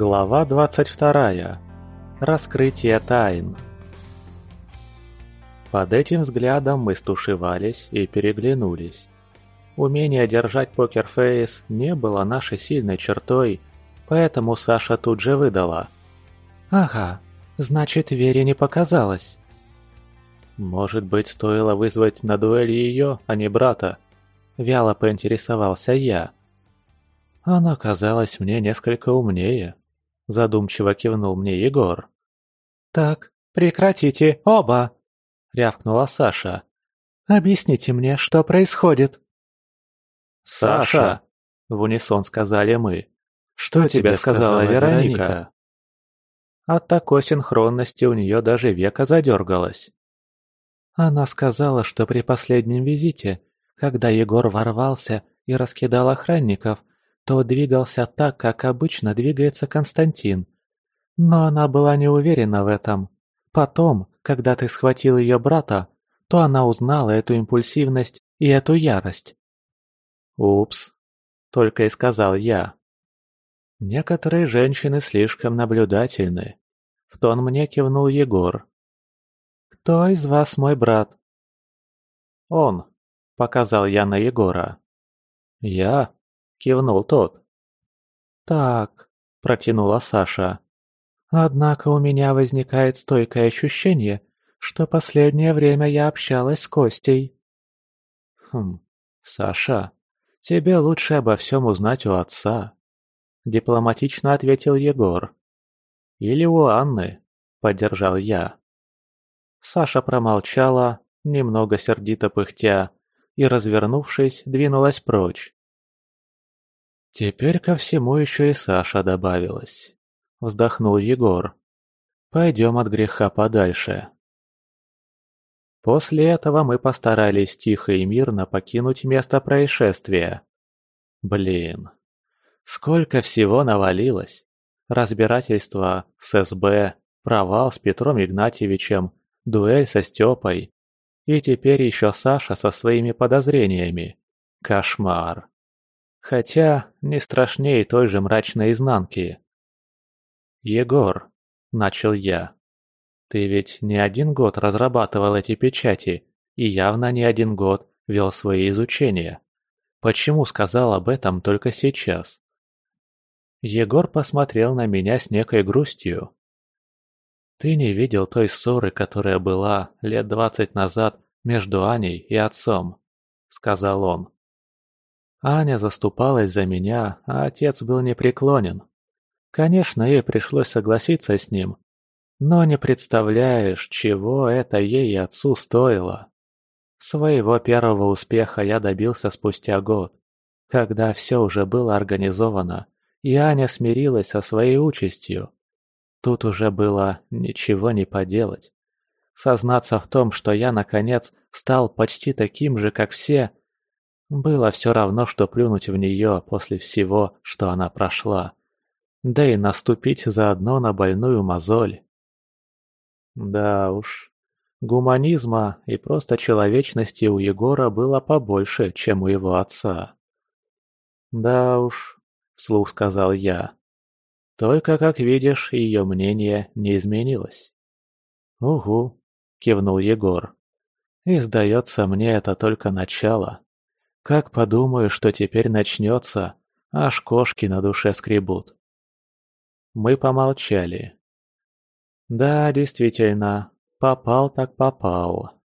Глава 22. Раскрытие тайн. Под этим взглядом мы стушевались и переглянулись. Умение держать покерфейс не было нашей сильной чертой, поэтому Саша тут же выдала. «Ага, значит, Вере не показалось». «Может быть, стоило вызвать на дуэль ее, а не брата?» Вяло поинтересовался я. «Она казалась мне несколько умнее», задумчиво кивнул мне Егор. «Так, прекратите оба!» — рявкнула Саша. «Объясните мне, что происходит?» «Саша!» — в унисон сказали мы. «Что, что тебе сказала Вероника? Вероника?» От такой синхронности у нее даже века задергалось. Она сказала, что при последнем визите, когда Егор ворвался и раскидал охранников, то двигался так, как обычно двигается Константин. Но она была не уверена в этом. Потом, когда ты схватил ее брата, то она узнала эту импульсивность и эту ярость. «Упс», — только и сказал я. «Некоторые женщины слишком наблюдательны», — в тон мне кивнул Егор. «Кто из вас мой брат?» «Он», — показал я на Егора. «Я?» кивнул тот. «Так», — протянула Саша. «Однако у меня возникает стойкое ощущение, что последнее время я общалась с Костей». «Хм, Саша, тебе лучше обо всем узнать у отца», — дипломатично ответил Егор. «Или у Анны», — поддержал я. Саша промолчала, немного сердито пыхтя, и, развернувшись, двинулась прочь. Теперь ко всему еще и Саша добавилась. Вздохнул Егор. Пойдем от греха подальше. После этого мы постарались тихо и мирно покинуть место происшествия. Блин, сколько всего навалилось. Разбирательство с СБ, провал с Петром Игнатьевичем, дуэль со Степой. И теперь еще Саша со своими подозрениями. Кошмар. Хотя не страшнее той же мрачной изнанки. «Егор», — начал я, — «ты ведь не один год разрабатывал эти печати и явно не один год вел свои изучения. Почему сказал об этом только сейчас?» Егор посмотрел на меня с некой грустью. «Ты не видел той ссоры, которая была лет двадцать назад между Аней и отцом», — сказал он. Аня заступалась за меня, а отец был непреклонен. Конечно, ей пришлось согласиться с ним. Но не представляешь, чего это ей и отцу стоило. Своего первого успеха я добился спустя год, когда все уже было организовано, и Аня смирилась со своей участью. Тут уже было ничего не поделать. Сознаться в том, что я, наконец, стал почти таким же, как все – было все равно, что плюнуть в нее после всего, что она прошла. Да и наступить заодно на больную мозоль. Да уж, гуманизма и просто человечности у Егора было побольше, чем у его отца. Да уж, вслух сказал я. Только, как видишь, ее мнение не изменилось. Угу, кивнул Егор. И сдается мне это только начало. Как подумаю, что теперь начнется, аж кошки на душе скребут. Мы помолчали. Да, действительно, попал так попал.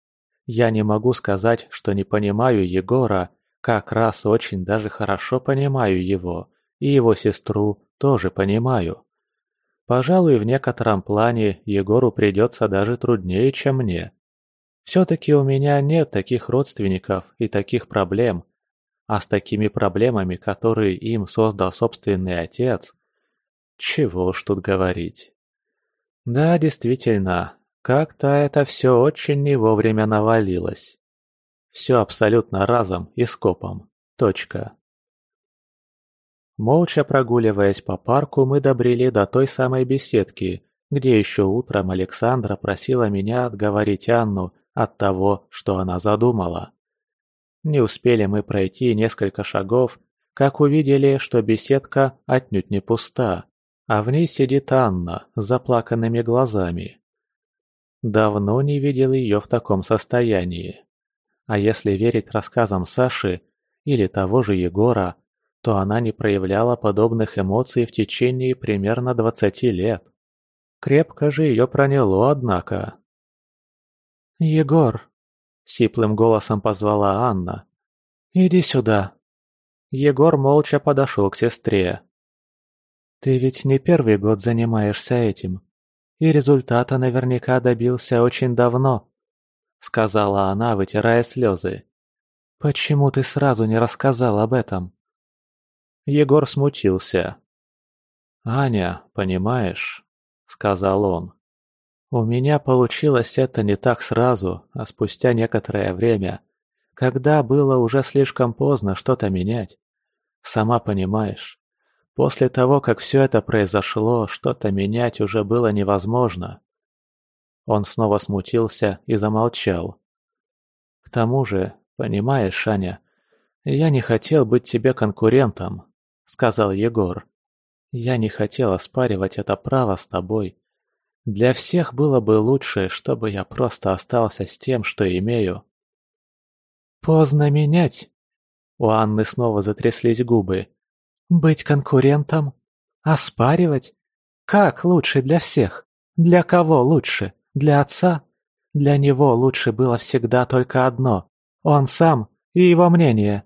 Я не могу сказать, что не понимаю Егора, как раз очень даже хорошо понимаю его, и его сестру тоже понимаю. Пожалуй, в некотором плане Егору придется даже труднее, чем мне. Все-таки у меня нет таких родственников и таких проблем. А с такими проблемами, которые им создал собственный отец... Чего уж тут говорить. Да, действительно, как-то это все очень не вовремя навалилось. Все абсолютно разом и скопом. Точка. Молча прогуливаясь по парку, мы добрели до той самой беседки, где еще утром Александра просила меня отговорить Анну от того, что она задумала. Не успели мы пройти несколько шагов, как увидели, что беседка отнюдь не пуста, а в ней сидит Анна с заплаканными глазами. Давно не видел ее в таком состоянии. А если верить рассказам Саши или того же Егора, то она не проявляла подобных эмоций в течение примерно 20 лет. Крепко же ее проняло, однако. «Егор!» — сиплым голосом позвала Анна. «Иди сюда!» Егор молча подошел к сестре. «Ты ведь не первый год занимаешься этим, и результата наверняка добился очень давно», — сказала она, вытирая слезы. «Почему ты сразу не рассказал об этом?» Егор смутился. «Аня, понимаешь?» — сказал он. У меня получилось это не так сразу, а спустя некоторое время, когда было уже слишком поздно что-то менять. Сама понимаешь, после того, как все это произошло, что-то менять уже было невозможно. Он снова смутился и замолчал. К тому же, понимаешь, Шаня, я не хотел быть тебе конкурентом, сказал Егор. Я не хотел оспаривать это право с тобой. Для всех было бы лучше, чтобы я просто остался с тем, что имею. Поздно менять. У Анны снова затряслись губы. Быть конкурентом? Оспаривать? Как лучше для всех? Для кого лучше? Для отца? Для него лучше было всегда только одно. Он сам и его мнение.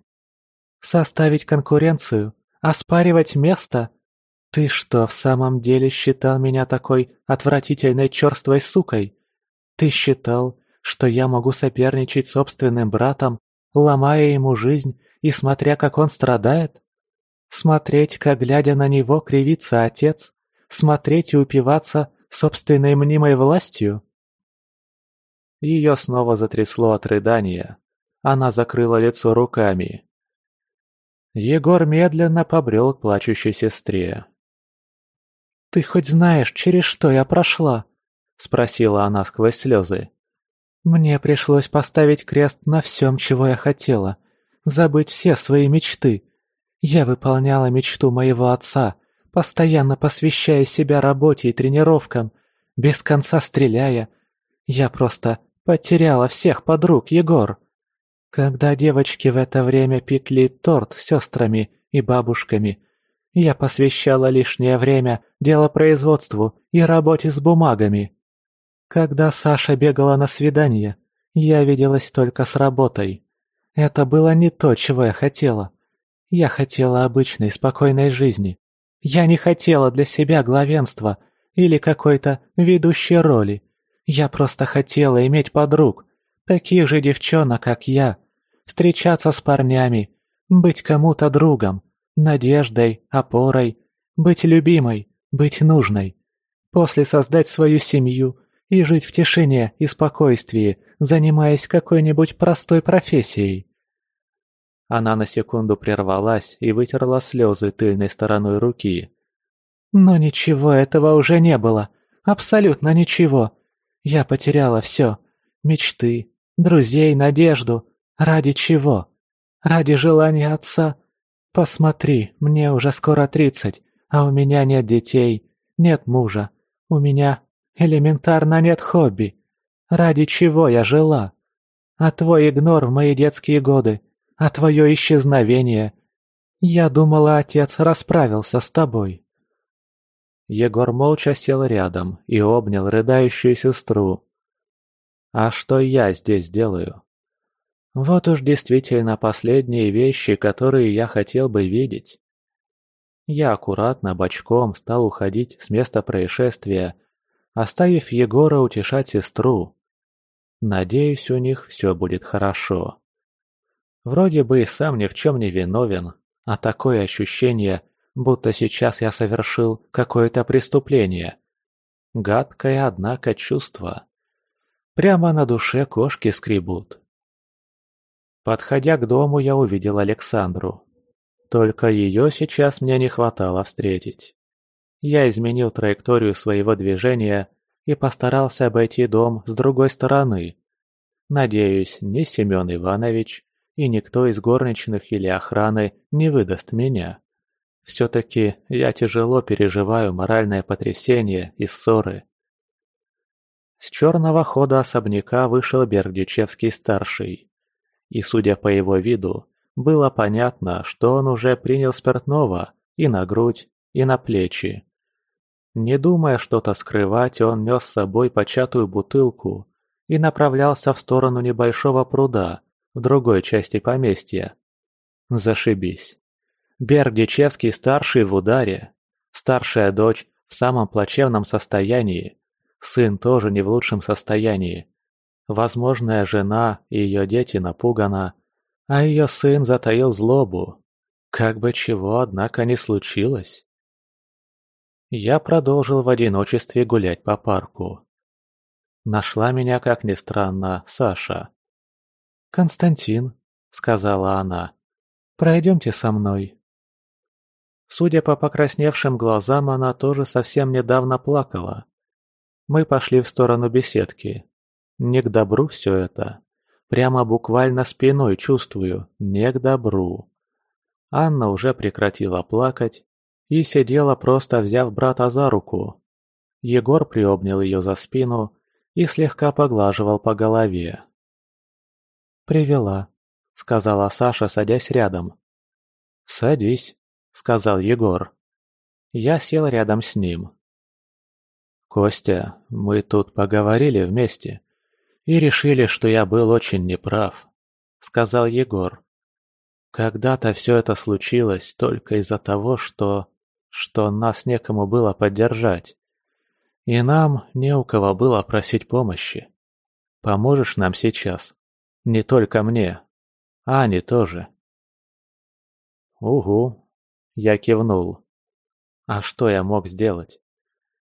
Составить конкуренцию? Оспаривать место? Ты что, в самом деле считал меня такой отвратительной черствой сукой? Ты считал, что я могу соперничать собственным братом, ломая ему жизнь и смотря, как он страдает? Смотреть, как, глядя на него, кривится отец? Смотреть и упиваться собственной мнимой властью? Ее снова затрясло от рыдания. Она закрыла лицо руками. Егор медленно побрел к плачущей сестре. «Ты хоть знаешь, через что я прошла?» — спросила она сквозь слезы. «Мне пришлось поставить крест на всем, чего я хотела, забыть все свои мечты. Я выполняла мечту моего отца, постоянно посвящая себя работе и тренировкам, без конца стреляя. Я просто потеряла всех подруг, Егор. Когда девочки в это время пекли торт с сестрами и бабушками — я посвящала лишнее время дело производству и работе с бумагами. Когда Саша бегала на свидание, я виделась только с работой. Это было не то, чего я хотела. Я хотела обычной, спокойной жизни. Я не хотела для себя главенства или какой-то ведущей роли. Я просто хотела иметь подруг, таких же девчонок, как я, встречаться с парнями, быть кому-то другом надеждой, опорой, быть любимой, быть нужной. После создать свою семью и жить в тишине и спокойствии, занимаясь какой-нибудь простой профессией. Она на секунду прервалась и вытерла слезы тыльной стороной руки. Но ничего этого уже не было. Абсолютно ничего. Я потеряла все. Мечты, друзей, надежду. Ради чего? Ради желания отца – Посмотри, мне уже скоро тридцать, а у меня нет детей, нет мужа. У меня элементарно нет хобби. Ради чего я жила? А твой игнор в мои детские годы, а твое исчезновение. Я думала, отец расправился с тобой. Егор молча сел рядом и обнял рыдающую сестру. «А что я здесь делаю?» Вот уж действительно последние вещи, которые я хотел бы видеть. Я аккуратно бочком стал уходить с места происшествия, оставив Егора утешать сестру. Надеюсь, у них все будет хорошо. Вроде бы и сам ни в чем не виновен, а такое ощущение, будто сейчас я совершил какое-то преступление. Гадкое, однако, чувство. Прямо на душе кошки скребут. Подходя к дому, я увидел Александру. Только ее сейчас мне не хватало встретить. Я изменил траекторию своего движения и постарался обойти дом с другой стороны. Надеюсь, ни Семен Иванович и никто из горничных или охраны не выдаст меня. Все-таки я тяжело переживаю моральное потрясение и ссоры. С черного хода особняка вышел Бердичевский-старший. И, судя по его виду, было понятно, что он уже принял спиртного и на грудь, и на плечи. Не думая что-то скрывать, он нес с собой початую бутылку и направлялся в сторону небольшого пруда в другой части поместья. Зашибись. Бердичевский старший в ударе, старшая дочь в самом плачевном состоянии, сын тоже не в лучшем состоянии, Возможная жена и ее дети напуганы, а ее сын затаил злобу. Как бы чего, однако, не случилось. Я продолжил в одиночестве гулять по парку. Нашла меня, как ни странно, Саша. «Константин», — сказала она, — «пройдемте со мной». Судя по покрасневшим глазам, она тоже совсем недавно плакала. Мы пошли в сторону беседки не к добру все это. Прямо буквально спиной чувствую, не к добру. Анна уже прекратила плакать и сидела, просто взяв брата за руку. Егор приобнял ее за спину и слегка поглаживал по голове. «Привела», — сказала Саша, садясь рядом. «Садись», — сказал Егор. Я сел рядом с ним. «Костя, мы тут поговорили вместе и решили, что я был очень неправ», — сказал Егор. «Когда-то все это случилось только из-за того, что... что нас некому было поддержать. И нам не у кого было просить помощи. Поможешь нам сейчас? Не только мне. Ане тоже». «Угу», — я кивнул. «А что я мог сделать?»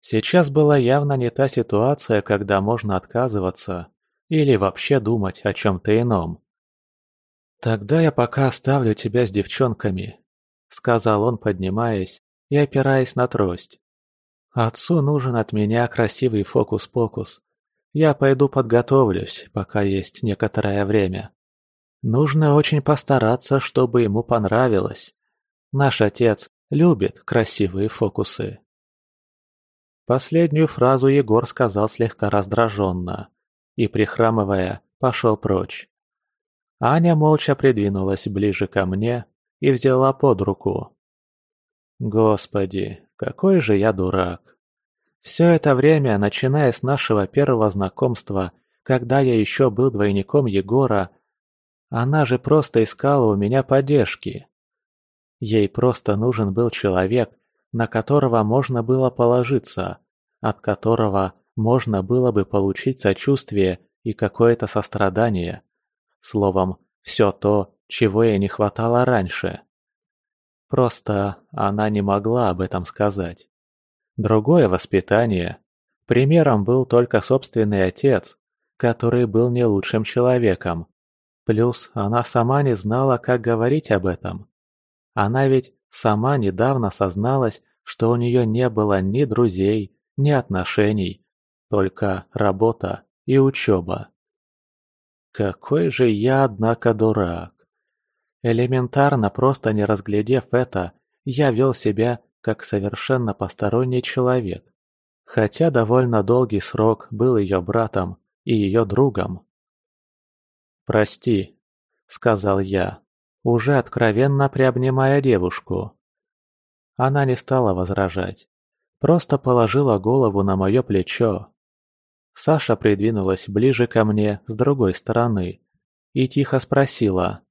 Сейчас была явно не та ситуация, когда можно отказываться, или вообще думать о чем-то ином. «Тогда я пока оставлю тебя с девчонками», — сказал он, поднимаясь и опираясь на трость. «Отцу нужен от меня красивый фокус-покус. Я пойду подготовлюсь, пока есть некоторое время. Нужно очень постараться, чтобы ему понравилось. Наш отец любит красивые фокусы». Последнюю фразу Егор сказал слегка раздраженно и прихрамывая, пошел прочь. Аня молча придвинулась ближе ко мне и взяла под руку. Господи, какой же я дурак. Все это время, начиная с нашего первого знакомства, когда я еще был двойником Егора, она же просто искала у меня поддержки. Ей просто нужен был человек, на которого можно было положиться, от которого можно было бы получить сочувствие и какое-то сострадание. Словом, все то, чего ей не хватало раньше. Просто она не могла об этом сказать. Другое воспитание. Примером был только собственный отец, который был не лучшим человеком. Плюс она сама не знала, как говорить об этом. Она ведь сама недавно созналась, что у нее не было ни друзей, ни отношений, только работа и учеба. Какой же я, однако, дурак. Элементарно, просто не разглядев это, я вел себя как совершенно посторонний человек, хотя довольно долгий срок был ее братом и ее другом. «Прости», — сказал я, уже откровенно приобнимая девушку. Она не стала возражать, просто положила голову на мое плечо. Саша придвинулась ближе ко мне с другой стороны и тихо спросила.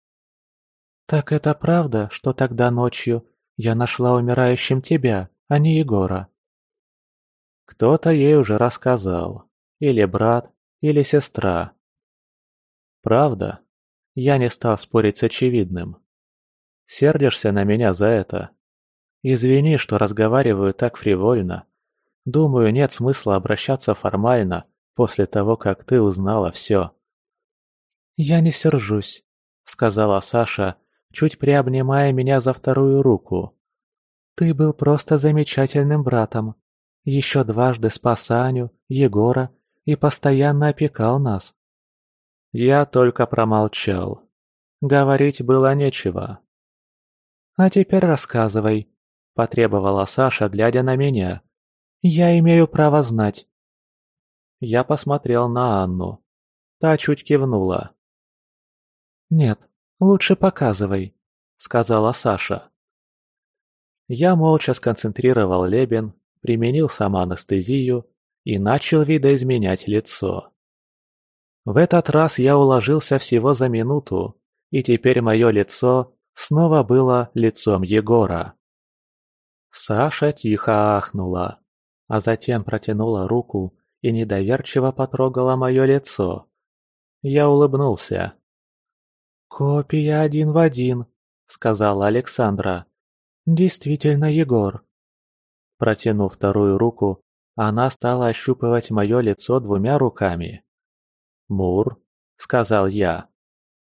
«Так это правда, что тогда ночью я нашла умирающим тебя, а не Егора?» Кто-то ей уже рассказал. Или брат, или сестра. Правда? Я не стал спорить с очевидным. Сердишься на меня за это? Извини, что разговариваю так фривольно, Думаю, нет смысла обращаться формально после того, как ты узнала все. «Я не сержусь», — сказала Саша, чуть приобнимая меня за вторую руку. «Ты был просто замечательным братом. Еще дважды спас Аню, Егора и постоянно опекал нас». Я только промолчал. Говорить было нечего. «А теперь рассказывай», — потребовала Саша, глядя на меня. Я имею право знать. Я посмотрел на Анну. Та чуть кивнула. «Нет, лучше показывай», — сказала Саша. Я молча сконцентрировал лебен, применил самоанестезию и начал видоизменять лицо. В этот раз я уложился всего за минуту, и теперь мое лицо снова было лицом Егора. Саша тихо ахнула а затем протянула руку и недоверчиво потрогала мое лицо. Я улыбнулся. «Копия один в один», — сказала Александра. «Действительно, Егор». Протянув вторую руку, она стала ощупывать мое лицо двумя руками. «Мур», — сказал я.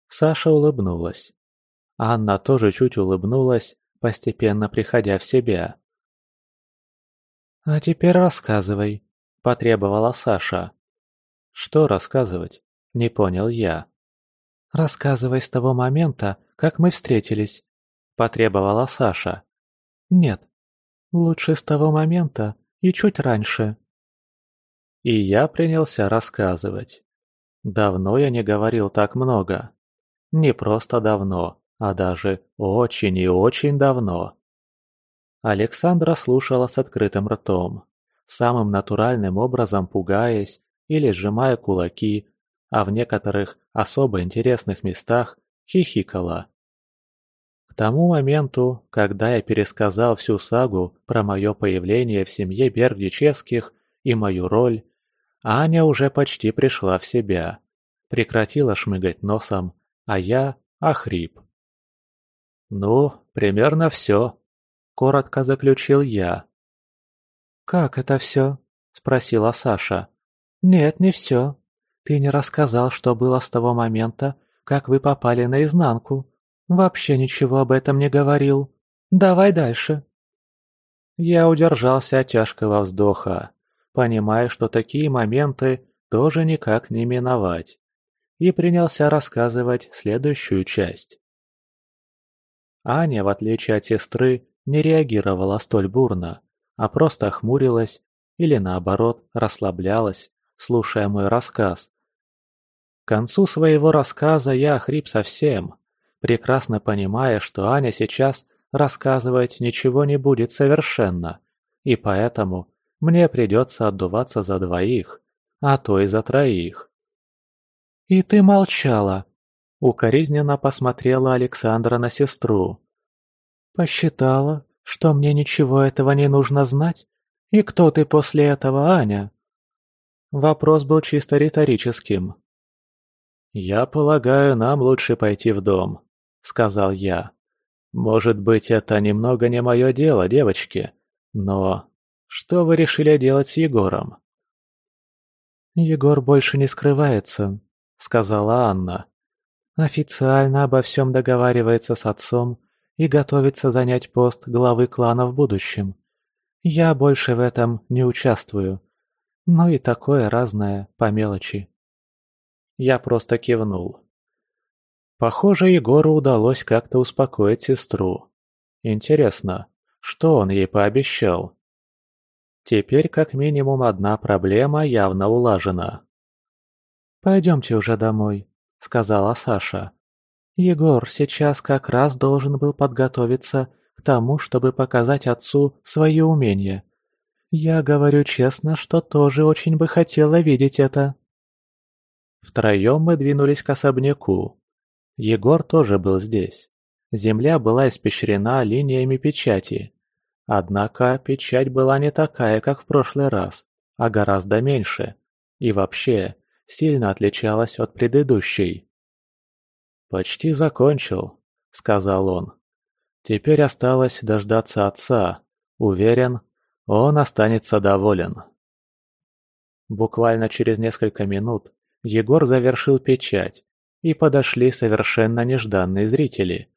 Саша улыбнулась. Анна тоже чуть улыбнулась, постепенно приходя в себя. А теперь рассказывай», — потребовала Саша. «Что рассказывать?» — не понял я. «Рассказывай с того момента, как мы встретились», — потребовала Саша. «Нет, лучше с того момента и чуть раньше». И я принялся рассказывать. Давно я не говорил так много. Не просто давно, а даже очень и очень давно. Александра слушала с открытым ртом, самым натуральным образом пугаясь или сжимая кулаки, а в некоторых особо интересных местах хихикала. К тому моменту, когда я пересказал всю сагу про мое появление в семье Бердичевских и мою роль, Аня уже почти пришла в себя, прекратила шмыгать носом, а я охрип. «Ну, примерно все», коротко заключил я. «Как это все?» – спросила Саша. «Нет, не все. Ты не рассказал, что было с того момента, как вы попали наизнанку. Вообще ничего об этом не говорил. Давай дальше». Я удержался от тяжкого вздоха, понимая, что такие моменты тоже никак не миновать, и принялся рассказывать следующую часть. Аня, в отличие от сестры, не реагировала столь бурно, а просто охмурилась или, наоборот, расслаблялась, слушая мой рассказ. К концу своего рассказа я охрип совсем, прекрасно понимая, что Аня сейчас рассказывать ничего не будет совершенно, и поэтому мне придется отдуваться за двоих, а то и за троих. «И ты молчала!» — укоризненно посмотрела Александра на сестру посчитала, что мне ничего этого не нужно знать. И кто ты после этого, Аня?» Вопрос был чисто риторическим. «Я полагаю, нам лучше пойти в дом», — сказал я. «Может быть, это немного не мое дело, девочки, но что вы решили делать с Егором?» «Егор больше не скрывается», — сказала Анна. «Официально обо всем договаривается с отцом, и готовится занять пост главы клана в будущем. Я больше в этом не участвую. Ну и такое разное по мелочи. Я просто кивнул. Похоже, Егору удалось как-то успокоить сестру. Интересно, что он ей пообещал? Теперь как минимум одна проблема явно улажена. «Пойдемте уже домой», — сказала Саша. Егор сейчас как раз должен был подготовиться к тому, чтобы показать отцу свое умение. Я говорю честно, что тоже очень бы хотела видеть это. Втроем мы двинулись к особняку. Егор тоже был здесь. Земля была испещрена линиями печати. Однако печать была не такая, как в прошлый раз, а гораздо меньше. И вообще, сильно отличалась от предыдущей. Почти закончил, — сказал он. Теперь осталось дождаться отца. Уверен, он останется доволен. Буквально через несколько минут Егор завершил печать, и подошли совершенно нежданные зрители.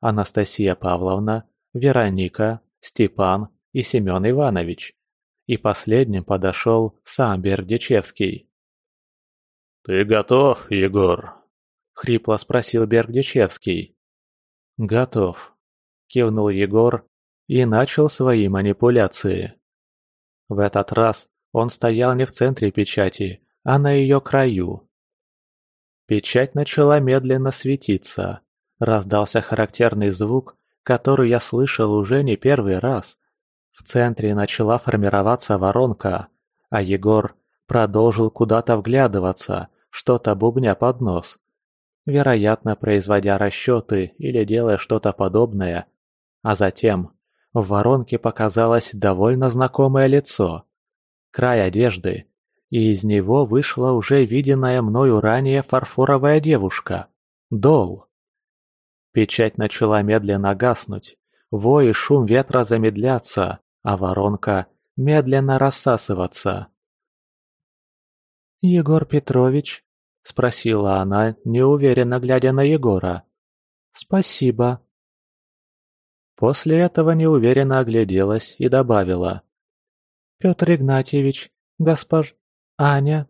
Анастасия Павловна, Вероника, Степан и Семен Иванович. И последним подошел сам Бердичевский. «Ты готов, Егор?» хрипло спросил Бердичевский. «Готов», — кивнул Егор и начал свои манипуляции. В этот раз он стоял не в центре печати, а на ее краю. Печать начала медленно светиться. Раздался характерный звук, который я слышал уже не первый раз. В центре начала формироваться воронка, а Егор продолжил куда-то вглядываться, что-то бубня под нос вероятно, производя расчеты или делая что-то подобное. А затем в воронке показалось довольно знакомое лицо. Край одежды, и из него вышла уже виденная мною ранее фарфоровая девушка. Дол. Печать начала медленно гаснуть, вой и шум ветра замедляться, а воронка медленно рассасываться. «Егор Петрович, спросила она неуверенно глядя на Егора. «Спасибо». После этого неуверенно огляделась и добавила. «Петр Игнатьевич, госпож... Аня,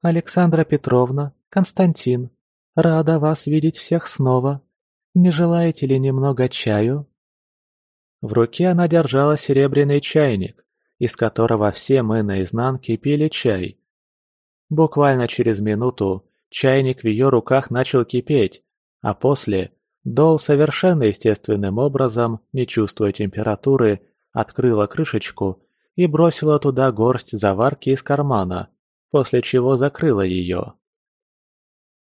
Александра Петровна, Константин, рада вас видеть всех снова. Не желаете ли немного чаю?» В руке она держала серебряный чайник, из которого все мы наизнанке пили чай. Буквально через минуту Чайник в ее руках начал кипеть, а после Дол совершенно естественным образом, не чувствуя температуры, открыла крышечку и бросила туда горсть заварки из кармана, после чего закрыла ее.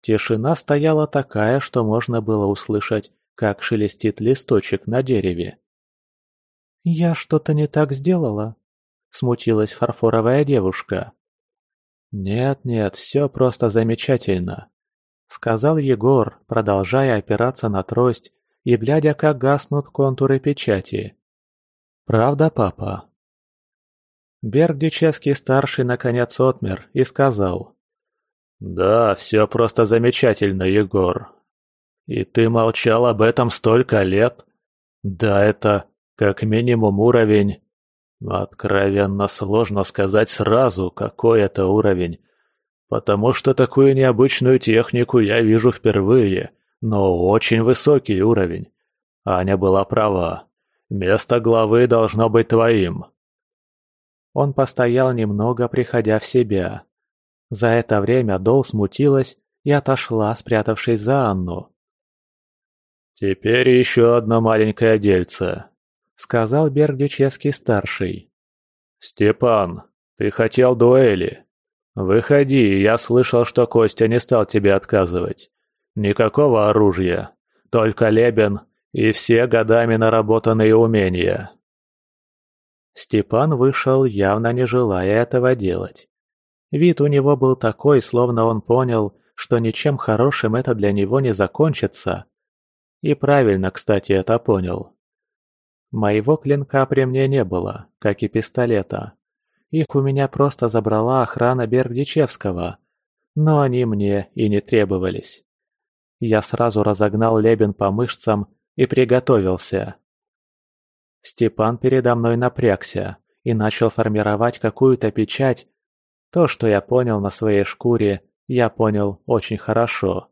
Тишина стояла такая, что можно было услышать, как шелестит листочек на дереве. «Я что-то не так сделала», — смутилась фарфоровая девушка. Нет, нет, все просто замечательно. Сказал Егор, продолжая опираться на трость и глядя, как гаснут контуры печати. Правда, папа? Бергдичевский старший наконец отмер и сказал. «Да, все просто замечательно, Егор. И ты молчал об этом столько лет. Да, это как минимум уровень Откровенно сложно сказать сразу, какой это уровень, потому что такую необычную технику я вижу впервые, но очень высокий уровень. Аня была права. Место главы должно быть твоим. Он постоял немного, приходя в себя. За это время Дол смутилась и отошла, спрятавшись за Анну. «Теперь еще одно маленькое дельце», сказал бердючевский старший. Степан ты хотел дуэли. Выходи я слышал что костя не стал тебе отказывать. Никакого оружия только лебен и все годами наработанные умения. Степан вышел явно не желая этого делать. Вид у него был такой словно он понял что ничем хорошим это для него не закончится. И правильно кстати это понял. Моего клинка при мне не было, как и пистолета. Их у меня просто забрала охрана Бергдичевского, но они мне и не требовались. Я сразу разогнал Лебен по мышцам и приготовился. Степан передо мной напрягся и начал формировать какую-то печать. То, что я понял на своей шкуре, я понял очень хорошо.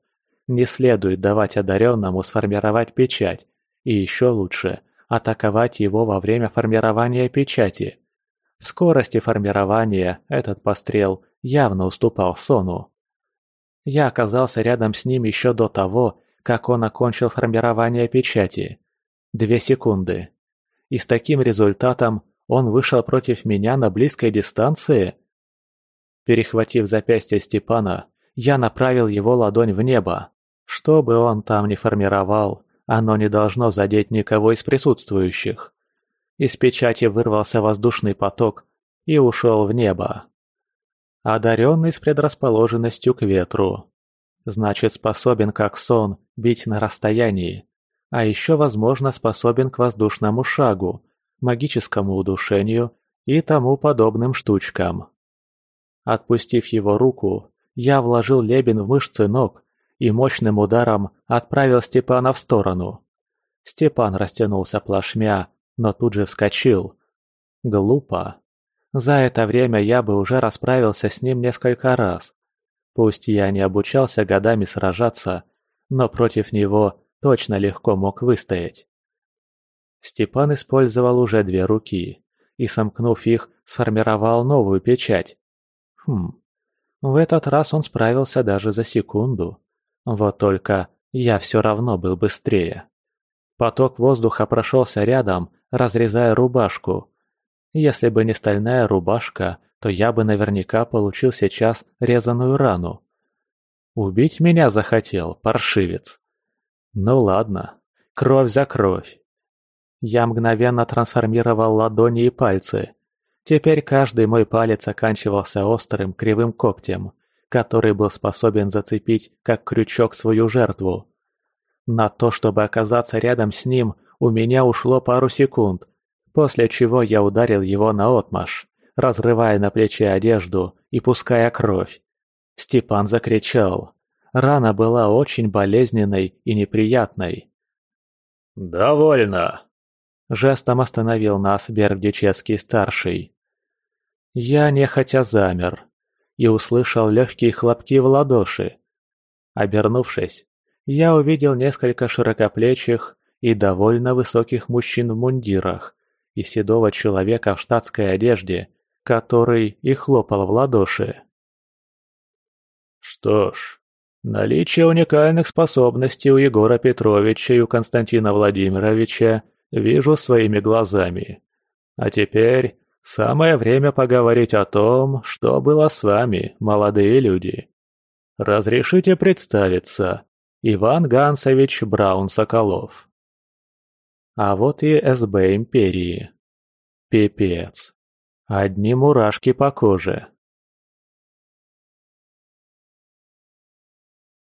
Не следует давать одаренному сформировать печать, и еще лучше атаковать его во время формирования печати. В скорости формирования этот пострел явно уступал Сону. Я оказался рядом с ним еще до того, как он окончил формирование печати. Две секунды. И с таким результатом он вышел против меня на близкой дистанции? Перехватив запястье Степана, я направил его ладонь в небо. Что бы он там ни формировал, оно не должно задеть никого из присутствующих. Из печати вырвался воздушный поток и ушел в небо. Одаренный с предрасположенностью к ветру. Значит, способен, как сон, бить на расстоянии. А еще, возможно, способен к воздушному шагу, магическому удушению и тому подобным штучкам. Отпустив его руку, я вложил лебен в мышцы ног и мощным ударом отправил Степана в сторону. Степан растянулся плашмя, но тут же вскочил. Глупо. За это время я бы уже расправился с ним несколько раз. Пусть я не обучался годами сражаться, но против него точно легко мог выстоять. Степан использовал уже две руки и, сомкнув их, сформировал новую печать. Хм, в этот раз он справился даже за секунду. Вот только я все равно был быстрее. Поток воздуха прошелся рядом, разрезая рубашку. Если бы не стальная рубашка, то я бы наверняка получил сейчас резаную рану. Убить меня захотел, паршивец. Ну ладно, кровь за кровь. Я мгновенно трансформировал ладони и пальцы. Теперь каждый мой палец оканчивался острым кривым когтем который был способен зацепить как крючок свою жертву. На то, чтобы оказаться рядом с ним, у меня ушло пару секунд, после чего я ударил его наотмашь, разрывая на плече одежду и пуская кровь. Степан закричал. Рана была очень болезненной и неприятной. «Довольно!» Жестом остановил нас Бердичевский-старший. Я нехотя замер. И услышал легкие хлопки в ладоши. Обернувшись, я увидел несколько широкоплечих и довольно высоких мужчин в мундирах и седого человека в штатской одежде, который и хлопал в ладоши. Что ж, наличие уникальных способностей у Егора Петровича и у Константина Владимировича вижу своими глазами. А теперь Самое время поговорить о том, что было с вами, молодые люди. Разрешите представиться. Иван Гансович Браун-Соколов. А вот и СБ Империи. Пипец. Одни мурашки по коже.